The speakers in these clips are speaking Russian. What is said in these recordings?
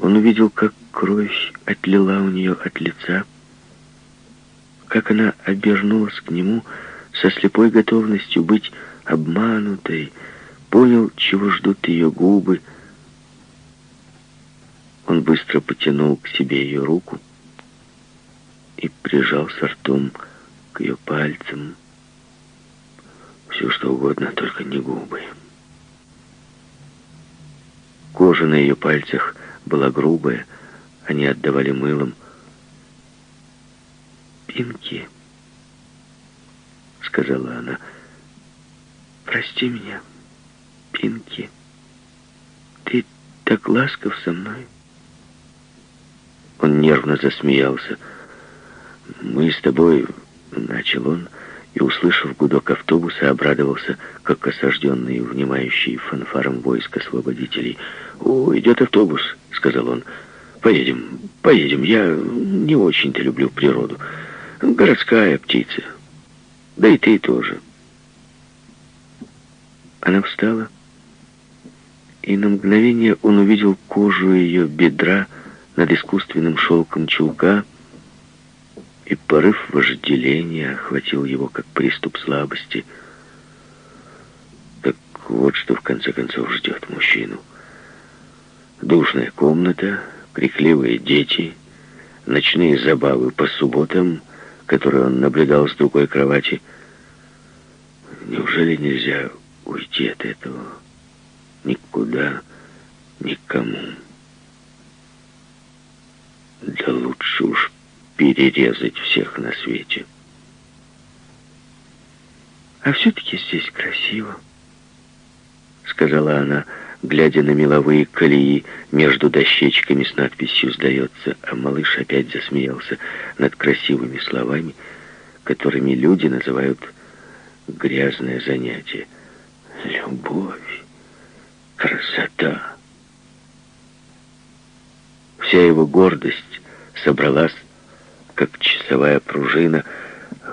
Он увидел, как кровь отлила у нее от лица, как она обернулась к нему со слепой готовностью быть обманутой, понял, чего ждут ее губы. Он быстро потянул к себе ее руку и прижался ртом к ее пальцам. Все что угодно, только не губы. Кожа на ее пальцах была грубая, они отдавали мылом. «Пинки», — сказала она, — «прости меня, Пинки. Ты так ласков со мной». Он нервно засмеялся. «Мы с тобой...» — начал он, и, услышав гудок автобуса, обрадовался, как осажденный, внимающий фанфаром войск освободителей. «О, идет автобус», — сказал он. «Поедем, поедем. Я не очень-то люблю природу. Городская птица. Да и ты тоже». Она встала, и на мгновение он увидел кожу ее бедра над искусственным шелком чулка, и порыв вожделения охватил его, как приступ слабости. Так вот что в конце концов ждет мужчину. Душная комната, крикливые дети, ночные забавы по субботам, которые он наблюдал с другой кровати. Неужели нельзя уйти от этого? Никуда, никому. Да лучше уж перерезать всех на свете. «А все-таки здесь красиво», — сказала она, глядя на меловые колеи между дощечками с надписью «Сдается», а малыш опять засмеялся над красивыми словами, которыми люди называют грязное занятие. Любовь, красота. Вся его гордость собралась как часовая пружина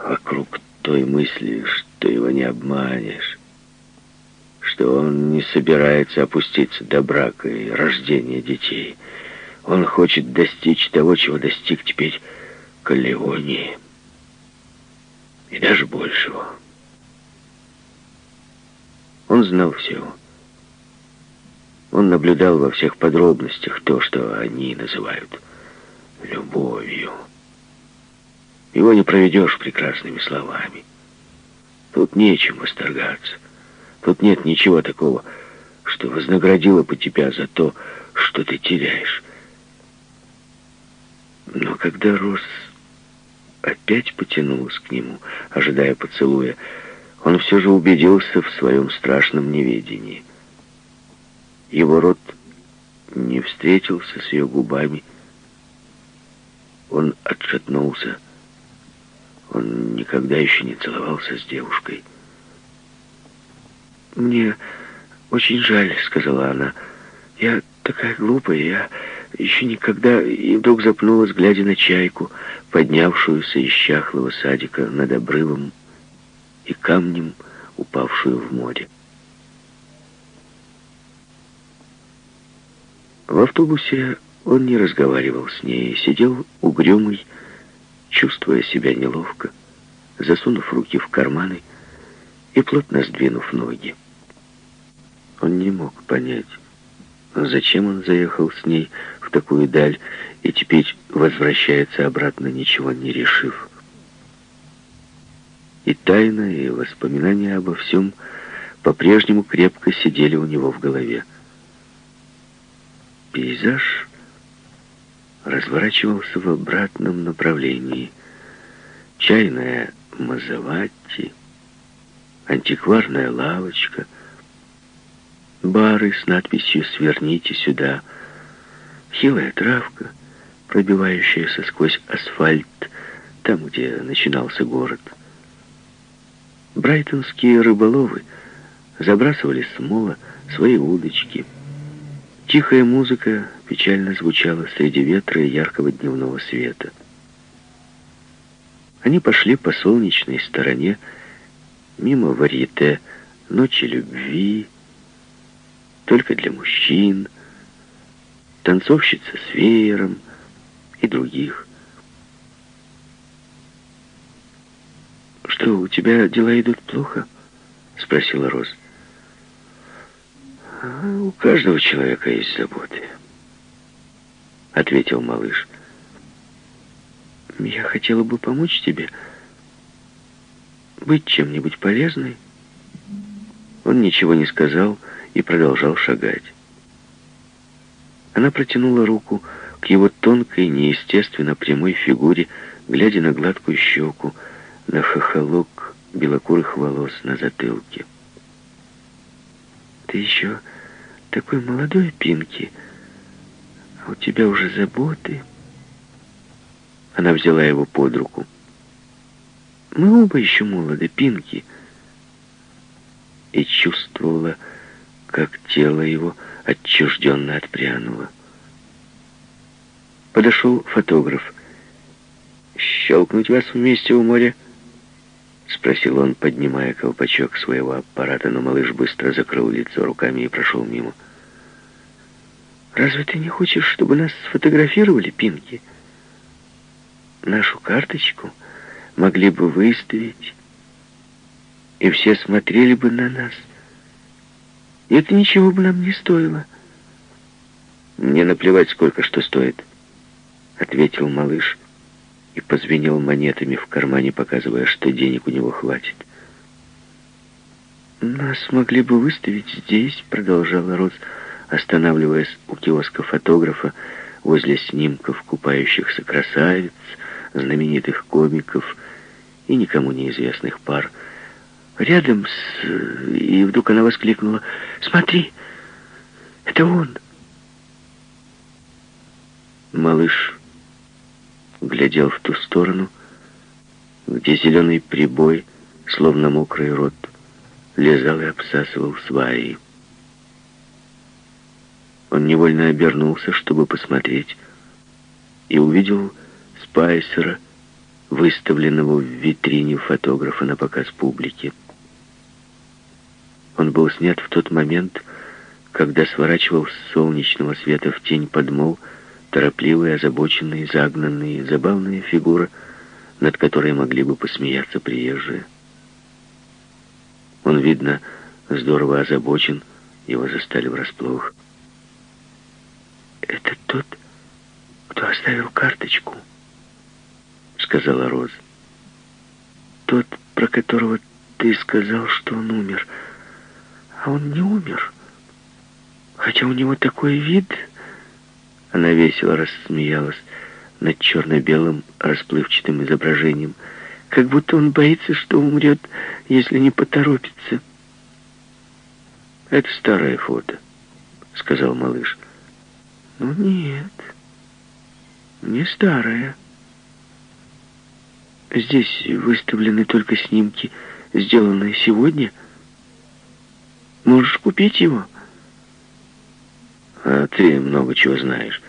вокруг той мысли, что его не обманешь, что он не собирается опуститься до брака и рождения детей. Он хочет достичь того, чего достиг теперь Калеони. И даже большего. Он знал все. Он наблюдал во всех подробностях то, что они называют любовью. Его не проведешь прекрасными словами. Тут нечем восторгаться. Тут нет ничего такого, что вознаградило бы тебя за то, что ты теряешь. Но когда Рос опять потянулась к нему, ожидая поцелуя, он все же убедился в своем страшном неведении. Его рот не встретился с ее губами. Он отшатнулся, он никогда еще не целовался с девушкой. «Мне очень жаль», — сказала она. «Я такая глупая, я еще никогда...» И вдруг запнулась, глядя на чайку, поднявшуюся из чахлого садика над обрывом и камнем, упавшую в море. В автобусе он не разговаривал с ней, сидел угрюмый, чувствуя себя неловко, засунув руки в карманы и плотно сдвинув ноги. Он не мог понять, зачем он заехал с ней в такую даль и теперь возвращается обратно, ничего не решив. И тайна, и воспоминания обо всем по-прежнему крепко сидели у него в голове. Пейзаж разворачивался в обратном направлении. Чайная Мазаватти, антикварная лавочка, бары с надписью «Сверните сюда», хилая травка, пробивающаяся сквозь асфальт, там, где начинался город. Брайтонские рыболовы забрасывали с мола свои удочки. Тихая музыка печально звучала среди ветра и яркого дневного света. Они пошли по солнечной стороне, мимо варьете «Ночи любви», только для мужчин. танцовщица с веером и других. «Что, у тебя дела идут плохо?» — спросила Роз. «А «У каждого человека есть заботы», — ответил малыш. «Я хотела бы помочь тебе быть чем-нибудь полезной». Он ничего не сказал и продолжал шагать. Она протянула руку к его тонкой, неестественно прямой фигуре, глядя на гладкую щеку, на хохолок белокурых волос на затылке. «Ты еще такой молодой, Пинки, а у тебя уже заботы». Она взяла его под руку. «Мы оба еще молоды, Пинки» и чувствовала, как тело его отчужденно отпрянуло. Подошел фотограф. «Щелкнуть вас вместе у моря?» Спросил он, поднимая колпачок своего аппарата, но малыш быстро закрыл лицо руками и прошел мимо. «Разве ты не хочешь, чтобы нас сфотографировали, Пинки? Нашу карточку могли бы выставить, и все смотрели бы на нас. И это ничего бы нам не стоило». «Мне наплевать, сколько что стоит», — ответил малыш и позвенел монетами в кармане, показывая, что денег у него хватит. «Нас могли бы выставить здесь», — продолжала Роз, останавливаясь у киоска фотографа возле снимков купающихся красавиц, знаменитых комиков и никому неизвестных пар. Рядом с... И вдруг она воскликнула, «Смотри, это он!» Малыш глядел в ту сторону, где зеленый прибой, словно мокрый рот, лезал и обсасывал сваи. Он невольно обернулся, чтобы посмотреть, и увидел Спайсера, выставленного в витрине фотографа на показ публике. Он был снят в тот момент, когда сворачивал с солнечного света в тень подмол, торопливая, озабоченная, загнанная, забавная фигура, над которой могли бы посмеяться приезжие. Он, видно, здорово озабочен, его застали врасплох. «Это тот, кто оставил карточку», — сказала Роза. «Тот, про которого ты сказал, что он умер. А он не умер. Хотя у него такой вид...» Она весело рассмеялась над черно-белым расплывчатым изображением, как будто он боится, что умрет, если не поторопится. «Это старое фото», — сказал малыш. «Ну нет, не старое. Здесь выставлены только снимки, сделанные сегодня. Можешь купить его?» А ты много чего знаешь.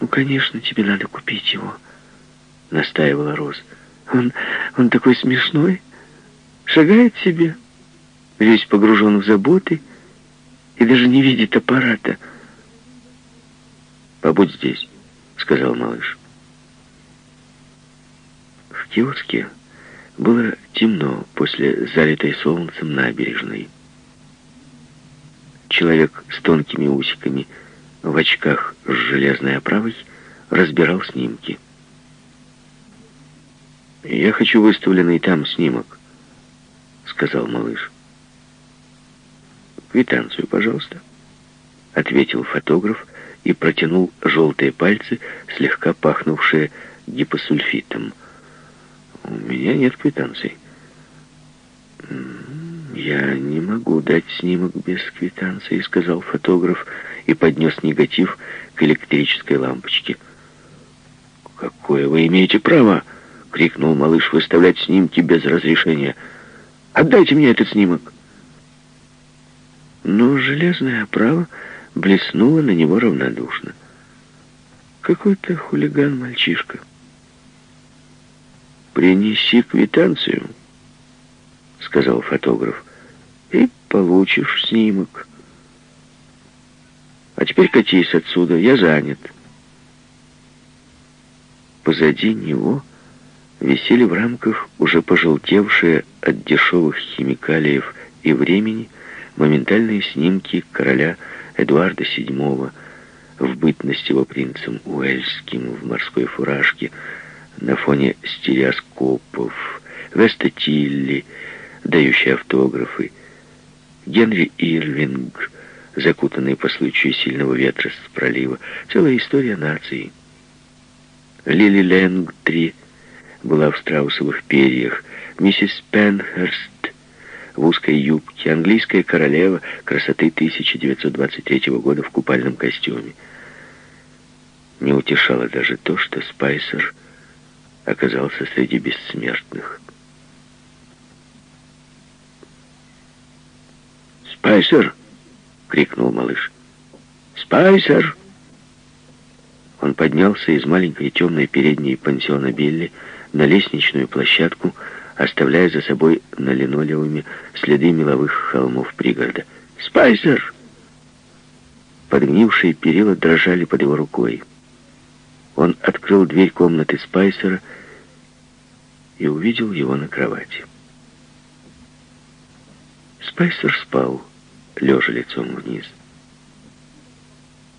Ну, конечно, тебе надо купить его, настаивала Роз. Он, он такой смешной, шагает себе, весь погружен в заботы и даже не видит аппарата. «Побудь здесь», — сказал малыш. В киоске было темно после залитой солнцем набережной. Человек с тонкими усиками — в очках с железной оправой разбирал снимки. «Я хочу выставленный там снимок», — сказал малыш. «Квитанцию, пожалуйста», — ответил фотограф и протянул желтые пальцы, слегка пахнувшие гипосульфитом. «У меня нет квитанций». «Я не могу дать снимок без квитанции», — сказал фотограф и поднес негатив к электрической лампочке. «Какое вы имеете право?» — крикнул малыш, — «выставлять снимки без разрешения. Отдайте мне этот снимок!» Но железная оправа блеснула на него равнодушно. Какой-то хулиган-мальчишка. «Принеси квитанцию», — сказал фотограф, — «и получишь снимок». А теперь катись отсюда, я занят. Позади него висели в рамках уже пожелтевшие от дешевых химикалиев и времени моментальные снимки короля Эдуарда VII в бытность его принцем Уэльским в морской фуражке на фоне стереоскопов, Веста Тилли, дающий автографы, Генри Ирвинг, закутанный по случаю сильного ветра с пролива, целая история нации. Лили Ленг-3 была в страусовых перьях, миссис Пенхерст в узкой юбке, английская королева красоты 1923 года в купальном костюме. Не утешало даже то, что Спайсер оказался среди бессмертных. «Спайсер!» — крикнул малыш. «Спайсер!» Он поднялся из маленькой темной передней пансиона Билли на лестничную площадку, оставляя за собой на линолеуме следы меловых холмов пригорода. «Спайсер!» Подгнившие перила дрожали под его рукой. Он открыл дверь комнаты Спайсера и увидел его на кровати. Спайсер спал, лежа лицом вниз.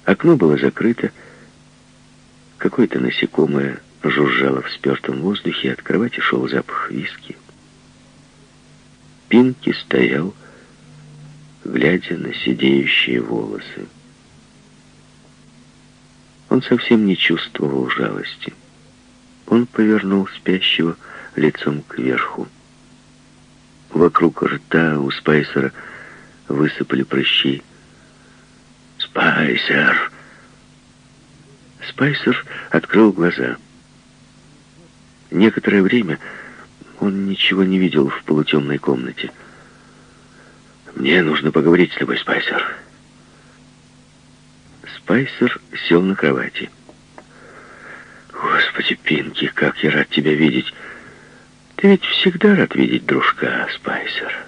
Окно было закрыто, какое-то насекомое жужжало в спертом воздухе, от кровати шел запах виски. Пинки стоял, глядя на сидеющие волосы. Он совсем не чувствовал жалости. Он повернул спящего лицом кверху. Вокруг рта у Спайсера высыпали прыщи. «Спайсер!» Спайсер открыл глаза. Некоторое время он ничего не видел в полутемной комнате. «Мне нужно поговорить с тобой, Спайсер». Спайсер сел на кровати. «Господи, Пинки, как я рад тебя видеть!» «Ты ведь всегда рад видеть дружка, Спайсер».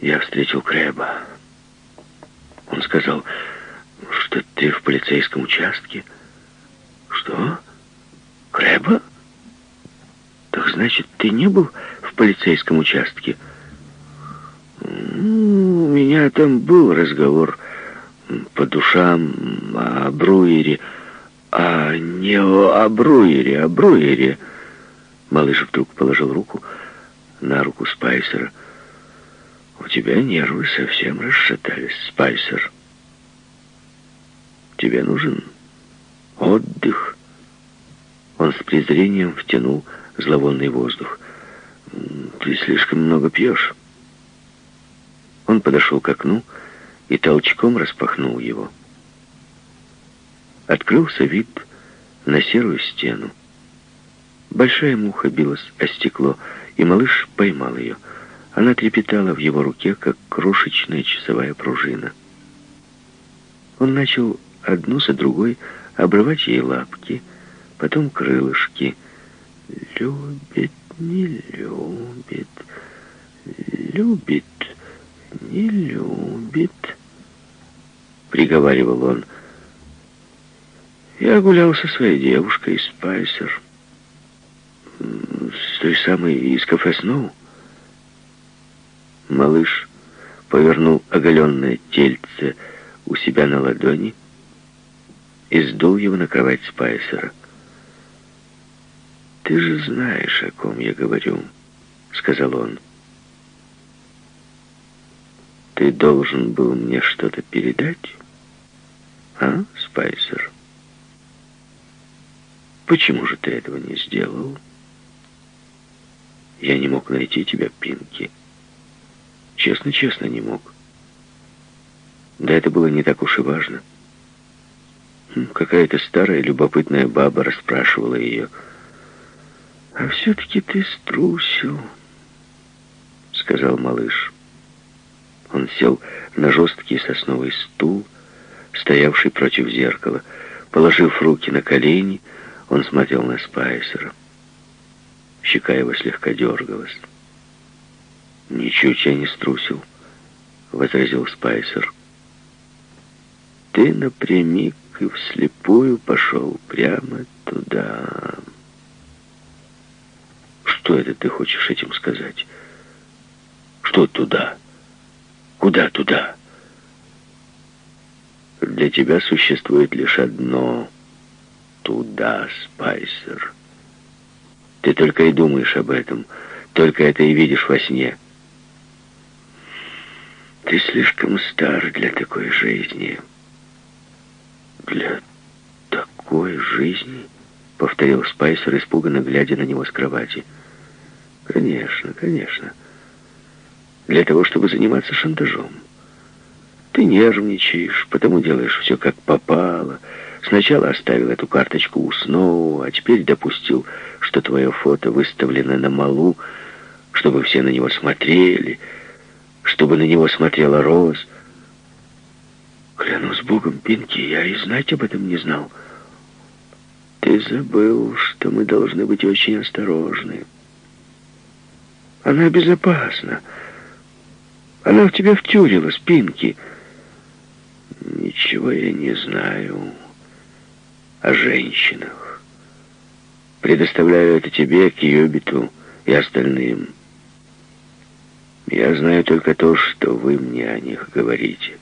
Я встретил Крэба. Он сказал, что ты в полицейском участке. Что? Крэба? Так значит, ты не был в полицейском участке? Ну, у меня там был разговор по душам о Бруере, а не о Бруере, о Бруере. Малыш вдруг положил руку на руку Спайсера. «У тебя нервы совсем расшатались, Спайсер. Тебе нужен отдых». Он с презрением втянул зловонный воздух. «Ты слишком много пьешь». Он подошел к окну и толчком распахнул его. Открылся вид на серую стену. Большая муха билась о стекло, и малыш поймал ее. Она трепетала в его руке, как крошечная часовая пружина. Он начал одну за другой обрывать ей лапки, потом крылышки. Любит, не любит, любит, не любит, приговаривал он. Я гулял со своей девушкой, Спайсер с той самой из кафе Сноу? Малыш повернул оголенное тельце у себя на ладони и сдул его на кровать Спайсера. «Ты же знаешь, о ком я говорю», — сказал он. «Ты должен был мне что-то передать, а, Спайсер? Почему же ты этого не сделал?» Я не мог найти тебя, Пинки. Честно-честно не мог. Да это было не так уж и важно. Хм, какая-то старая любопытная баба расспрашивала ее. «А все-таки ты струсил», — сказал малыш. Он сел на жесткий сосновый стул, стоявший против зеркала. Положив руки на колени, он смотрел на Спайсера. Щека его слегка дергалась. «Ничуть я не струсил», — возразил Спайсер. ты напрямик и вслепую пошел прямо туда. Что это ты хочешь этим сказать? Что туда? Куда туда? Для тебя существует лишь одно — туда, Спайсер. Ты только и думаешь об этом, только это и видишь во сне. Ты слишком стар для такой жизни. Для такой жизни? Повторил Спайсер, испуганно глядя на него с кровати. Конечно, конечно. Для того, чтобы заниматься шантажом. Ты нервничаешь, потому делаешь все как попало. Сначала оставил эту карточку у Сноу, а теперь допустил, что твое фото выставлено на малу, чтобы все на него смотрели, чтобы на него смотрела Роз. Клянусь богом, Пинки, я и знать об этом не знал. Ты забыл, что мы должны быть очень осторожны. Она безопасна. Она в тебя втюрилась, Пинки. Ничего я не знаю о женщинах. Предоставляю это тебе, Кьюбиту и остальным. Я знаю только то, что вы мне о них говорите.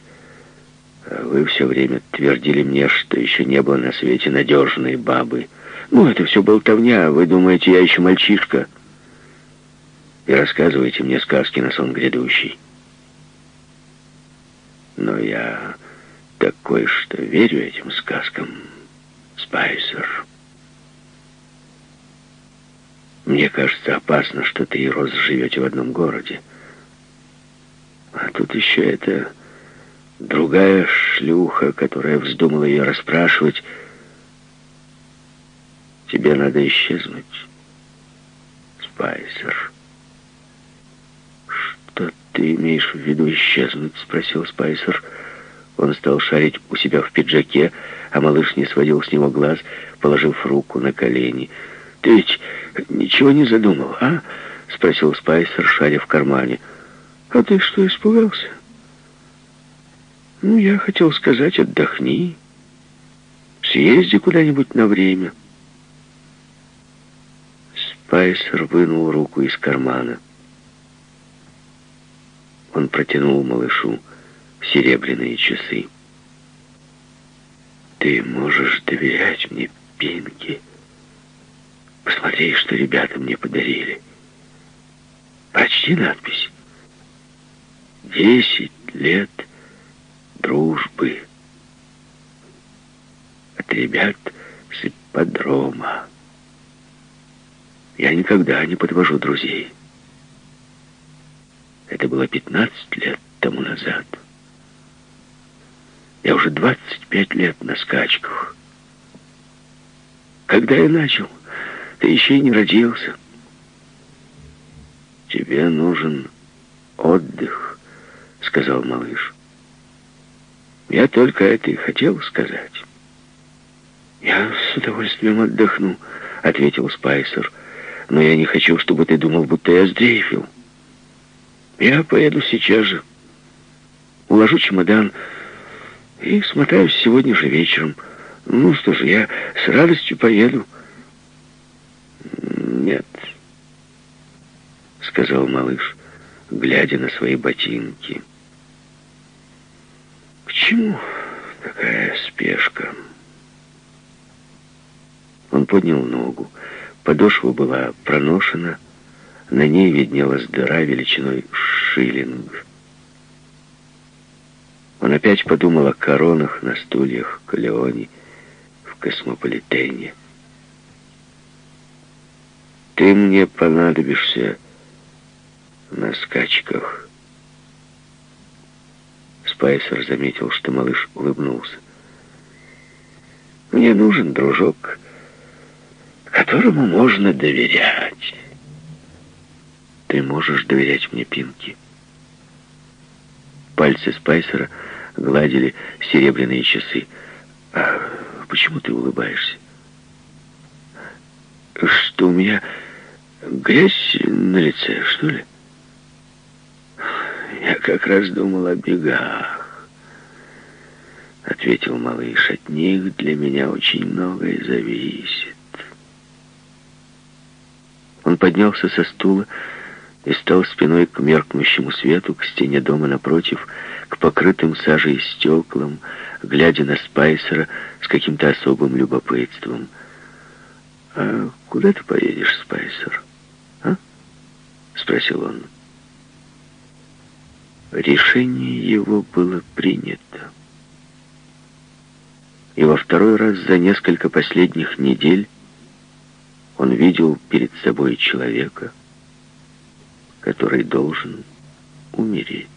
А вы все время твердили мне, что еще не было на свете надежной бабы. Ну, это все болтовня. Вы думаете, я еще мальчишка? И рассказываете мне сказки на сон грядущий. Но я такой, что верю этим сказкам, Спайсер. Мне кажется опасно, что ты и Роз живете в одном городе. А тут еще эта другая шлюха, которая вздумала ее расспрашивать. Тебе надо исчезнуть, Спайсер. Что ты имеешь в виду исчезнуть? Спросил Спайсер. Он стал шарить у себя в пиджаке, а малыш не сводил с него глаз, положив руку на колени. «Ты ведь ничего не задумал, а?» — спросил Спайсер, шаря в кармане. «А ты что, испугался?» «Ну, я хотел сказать, отдохни. Съезди куда-нибудь на время». Спайсер вынул руку из кармана. Он протянул малышу серебряные часы. «Ты можешь доверять мне, Пинки. Посмотри, что ребята мне подарили. Прочти надпись. Десять лет дружбы от ребят с ипподрома. Я никогда не подвожу друзей. Это было 15 лет тому назад. Я уже 25 лет на скачках. Когда я начал, ты еще и не родился. Тебе нужен отдых, сказал малыш. Я только это и хотел сказать. Я с удовольствием отдохну, ответил Спайсер. Но я не хочу, чтобы ты думал, будто я сдрейфил. Я поеду сейчас же. Уложу чемодан и смотаюсь сегодня же вечером. Ну что же, я с радостью поеду. Нет, сказал малыш, глядя на свои ботинки. К чему такая спешка? Он поднял ногу. Подошва была проношена, на ней виднелась дыра величиной шиллинг. Он опять подумал о коронах на стульях в Калеоне, в Космополитене. «Ты мне понадобишься на скачках». Спайсер заметил, что малыш улыбнулся. «Мне нужен дружок, которому можно доверять». «Ты можешь доверять мне, Пинки?» Пальцы Спайсера гладили серебряные часы. «А почему ты улыбаешься?» «Что у меня грязь на лице, что ли?» «Я как раз думал о бегах, ответил малыш. От них для меня очень многое зависит. Он поднялся со стула и стал спиной к меркнущему свету, к стене дома напротив, к покрытым сажей стеклам, глядя на Спайсера с каким-то особым любопытством. «А куда ты поедешь, Спайсер?» — спросил он. Решение его было принято. И во второй раз за несколько последних недель он видел перед собой человека, который должен умереть.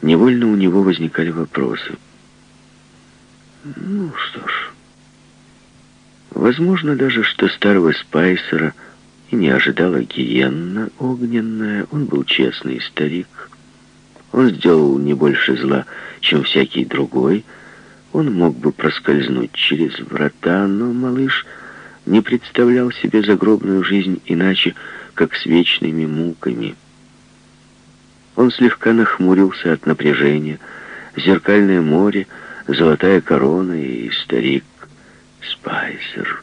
Невольно у него возникали вопросы. Ну что ж, Возможно даже, что старого Спайсера и не ожидала гиенна огненная. Он был честный старик. Он сделал не больше зла, чем всякий другой. Он мог бы проскользнуть через врата, но малыш не представлял себе загробную жизнь иначе, как с вечными муками. Он слегка нахмурился от напряжения. Зеркальное море, золотая корона и старик Спайсер.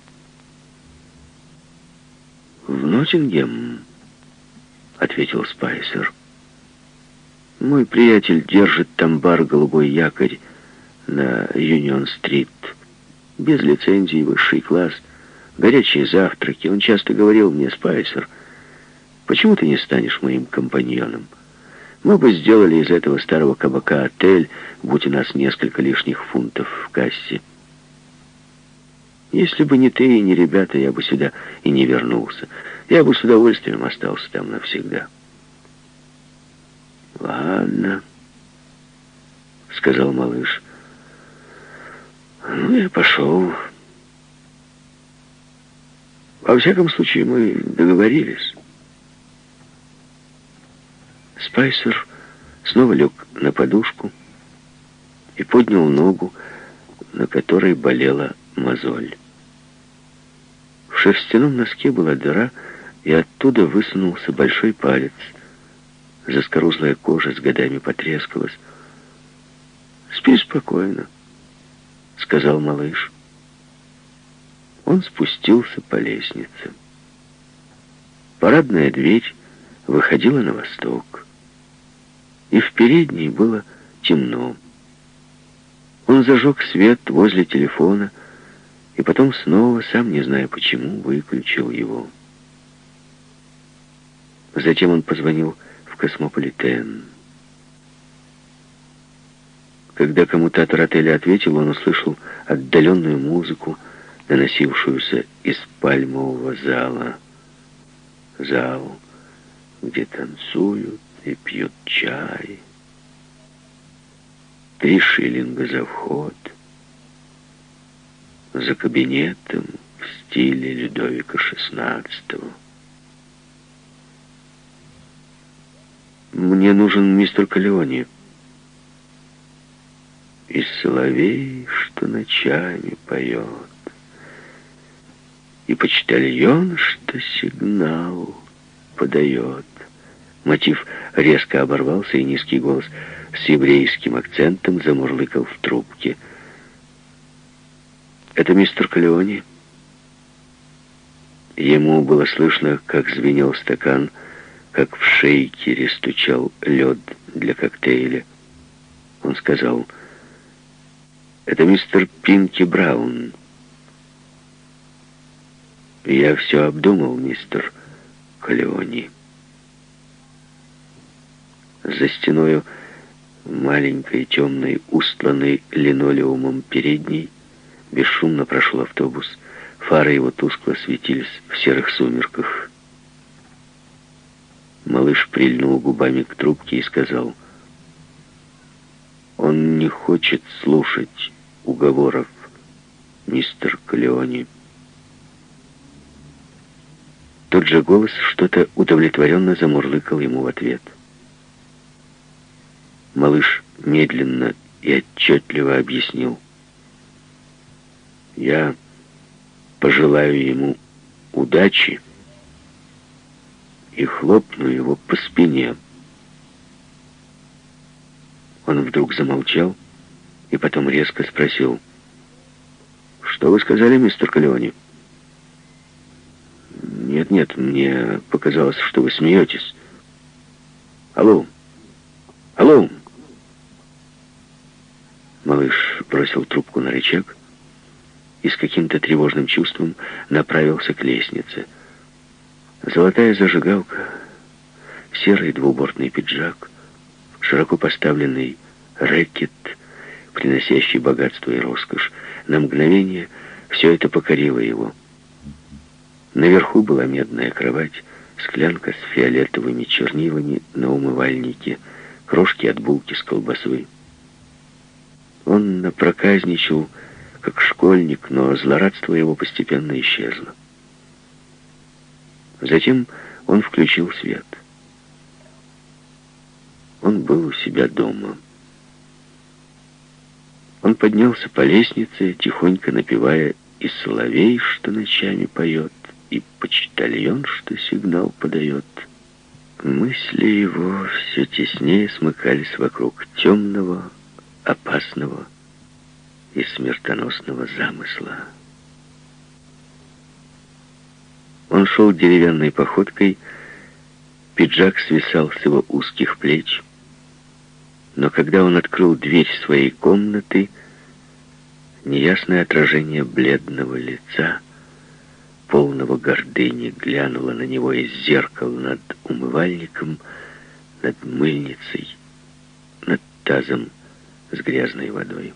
«В Ноттингем», — ответил Спайсер. «Мой приятель держит там бар «Голубой якорь» на Юнион-стрит. Без лицензии, высший класс, горячие завтраки. Он часто говорил мне, Спайсер, почему ты не станешь моим компаньоном? Мы бы сделали из этого старого кабака отель, будь у нас несколько лишних фунтов в кассе». Если бы не ты и не ребята, я бы сюда и не вернулся. Я бы с удовольствием остался там навсегда. Ладно, сказал малыш. Ну, я пошел. Во всяком случае, мы договорились. Спайсер снова лег на подушку и поднял ногу, на которой болела мозоль. В шерстяном носке была дыра, и оттуда высунулся большой палец. Заскорузлая кожа с годами потрескалась. «Спи спокойно», — сказал малыш. Он спустился по лестнице. Парадная дверь выходила на восток, и в передней было темно. Он зажег свет возле телефона, и потом снова, сам не зная почему, выключил его. Затем он позвонил в Космополитен. Когда коммутатор отеля ответил, он услышал отдаленную музыку, доносившуюся из пальмового зала. Зал, где танцуют и пьют чай. Три шиллинга за вход — за кабинетом в стиле Людовика XVI. «Мне нужен мистер Калеони». И соловей, что ночами поет, И почтальон, что сигнал подает. Мотив резко оборвался, и низкий голос с еврейским акцентом замурлыкал в трубке — «Это мистер Калеони». Ему было слышно, как звенел стакан, как в шейкере стучал лед для коктейля. Он сказал, «Это мистер Пинки Браун». «Я все обдумал, мистер Калеони». За стеною маленькой темной, устланной линолеумом передней, Бесшумно прошел автобус. Фары его тускло светились в серых сумерках. Малыш прильнул губами к трубке и сказал, «Он не хочет слушать уговоров, мистер Калеони». Тот же голос что-то удовлетворенно замурлыкал ему в ответ. Малыш медленно и отчетливо объяснил, я пожелаю ему удачи и хлопну его по спине. Он вдруг замолчал и потом резко спросил. «Что вы сказали, мистер Калеони?» «Нет-нет, мне показалось, что вы смеетесь». «Алло! Алло!» Малыш бросил трубку на рычаг и с каким-то тревожным чувством направился к лестнице. Золотая зажигалка, серый двубортный пиджак, широко поставленный рэкет, приносящий богатство и роскошь, на мгновение все это покорило его. Наверху была медная кровать, склянка с фиолетовыми чернилами на умывальнике, крошки от булки с колбасой. Он напроказничал, как школьник, но злорадство его постепенно исчезло. Затем он включил свет. Он был у себя дома. Он поднялся по лестнице, тихонько напевая и соловей, что ночами поет, и почтальон, что сигнал подает. Мысли его все теснее смыкались вокруг темного, опасного и смертоносного замысла. Он шел деревянной походкой, пиджак свисал с его узких плеч, но когда он открыл дверь своей комнаты, неясное отражение бледного лица, полного гордыни, глянуло на него из зеркала над умывальником, над мыльницей, над тазом с грязной водой.